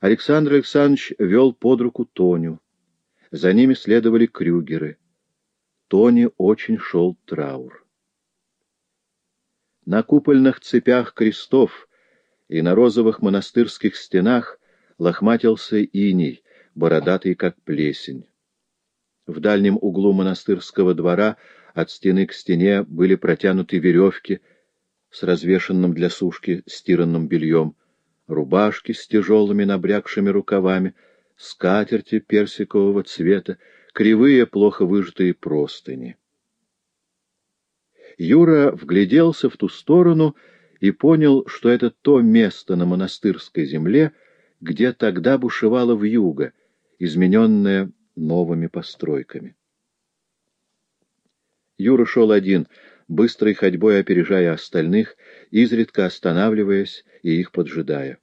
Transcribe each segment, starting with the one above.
Александр Александрович вел под руку Тоню. За ними следовали крюгеры. Тони очень шел траур. На купольных цепях крестов и на розовых монастырских стенах лохматился иней, бородатый как плесень. В дальнем углу монастырского двора от стены к стене были протянуты веревки с развешенным для сушки стиранным бельем, рубашки с тяжелыми набрякшими рукавами, скатерти персикового цвета, кривые, плохо выжатые простыни. Юра вгляделся в ту сторону и понял, что это то место на монастырской земле, где тогда бушевало вьюга, измененное новыми постройками. Юра шел один, быстрой ходьбой опережая остальных, изредка останавливаясь и их поджидая.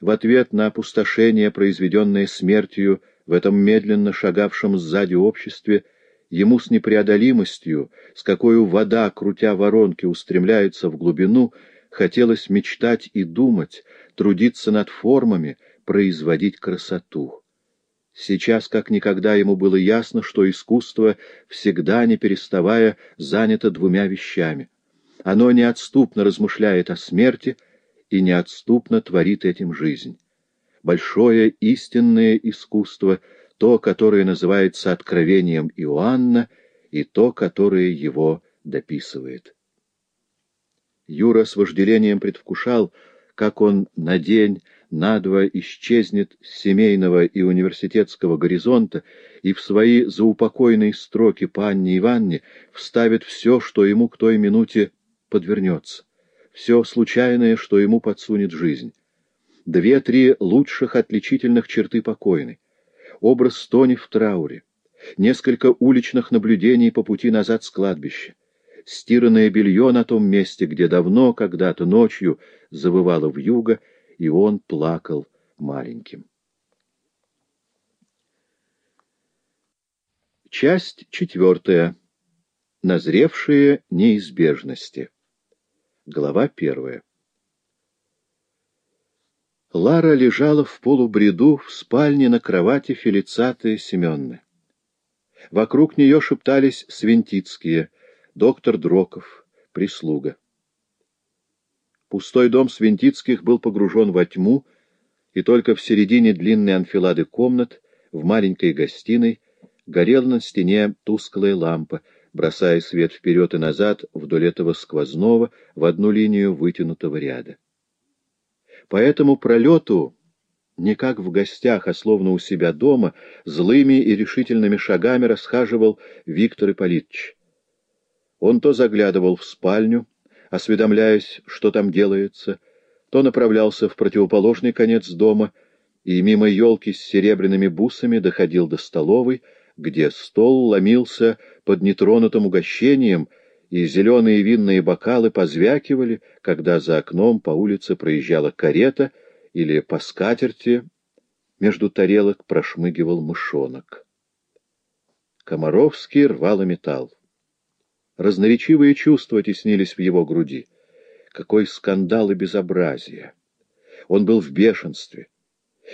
В ответ на опустошение, произведенное смертью в этом медленно шагавшем сзади обществе, ему с непреодолимостью, с какой вода, крутя воронки, устремляется в глубину, хотелось мечтать и думать, трудиться над формами, производить красоту. Сейчас как никогда ему было ясно, что искусство, всегда не переставая, занято двумя вещами. Оно неотступно размышляет о смерти и неотступно творит этим жизнь. Большое истинное искусство — то, которое называется откровением Иоанна, и то, которое его дописывает. Юра с вожделением предвкушал, как он на день, на два исчезнет с семейного и университетского горизонта и в свои заупокойные строки по Анне вставит все, что ему к той минуте подвернется, все случайное, что ему подсунет жизнь. Две-три лучших отличительных черты покойной образ Тони в трауре, несколько уличных наблюдений по пути назад с кладбища, стиранное белье на том месте, где давно, когда-то ночью, завывало вьюга, и он плакал маленьким. Часть четвертая. Назревшие неизбежности. Глава первая. Лара лежала в полубреду в спальне на кровати Фелицаты Семенны. Вокруг нее шептались Свинтицкие, доктор Дроков, прислуга. Пустой дом Свинтицких был погружен во тьму, и только в середине длинной анфилады комнат, в маленькой гостиной, горела на стене тусклая лампа, бросая свет вперед и назад вдоль этого сквозного в одну линию вытянутого ряда. По этому пролету, не как в гостях, а словно у себя дома, злыми и решительными шагами расхаживал Виктор Ипполитович. Он то заглядывал в спальню, осведомляясь, что там делается, то направлялся в противоположный конец дома и мимо елки с серебряными бусами доходил до столовой, где стол ломился под нетронутым угощением — и зеленые винные бокалы позвякивали, когда за окном по улице проезжала карета или по скатерти между тарелок прошмыгивал мышонок. Комаровский рвал металл. Разноречивые чувства теснились в его груди. Какой скандал и безобразие! Он был в бешенстве.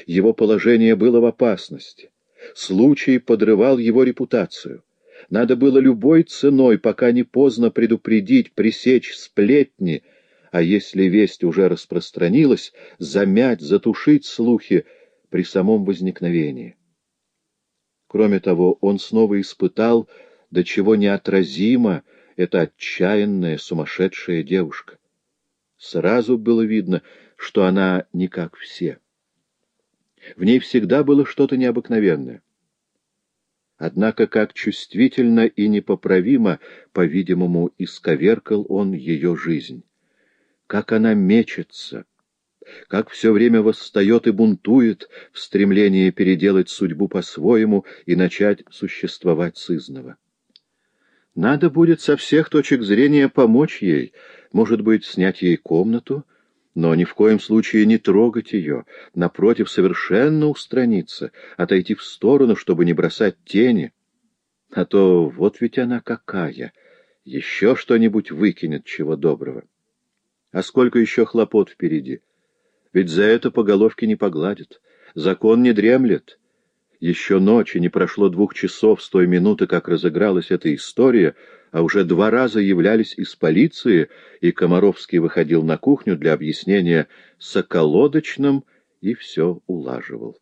Его положение было в опасности. Случай подрывал его репутацию. Надо было любой ценой, пока не поздно предупредить, пресечь сплетни, а если весть уже распространилась, замять, затушить слухи при самом возникновении. Кроме того, он снова испытал, до чего неотразимо эта отчаянная, сумасшедшая девушка. Сразу было видно, что она не как все. В ней всегда было что-то необыкновенное. Однако как чувствительно и непоправимо, по-видимому, исковеркал он ее жизнь. Как она мечется, как все время восстает и бунтует в стремлении переделать судьбу по-своему и начать существовать сызново. Надо будет со всех точек зрения помочь ей, может быть, снять ей комнату, но ни в коем случае не трогать ее, напротив, совершенно устраниться, отойти в сторону, чтобы не бросать тени. А то вот ведь она какая, еще что-нибудь выкинет, чего доброго. А сколько еще хлопот впереди? Ведь за это по головке не погладят. Закон не дремлет. Еще ночи, не прошло двух часов с той минуты, как разыгралась эта история, а уже два раза являлись из полиции, и Комаровский выходил на кухню для объяснения с околодочным и все улаживал.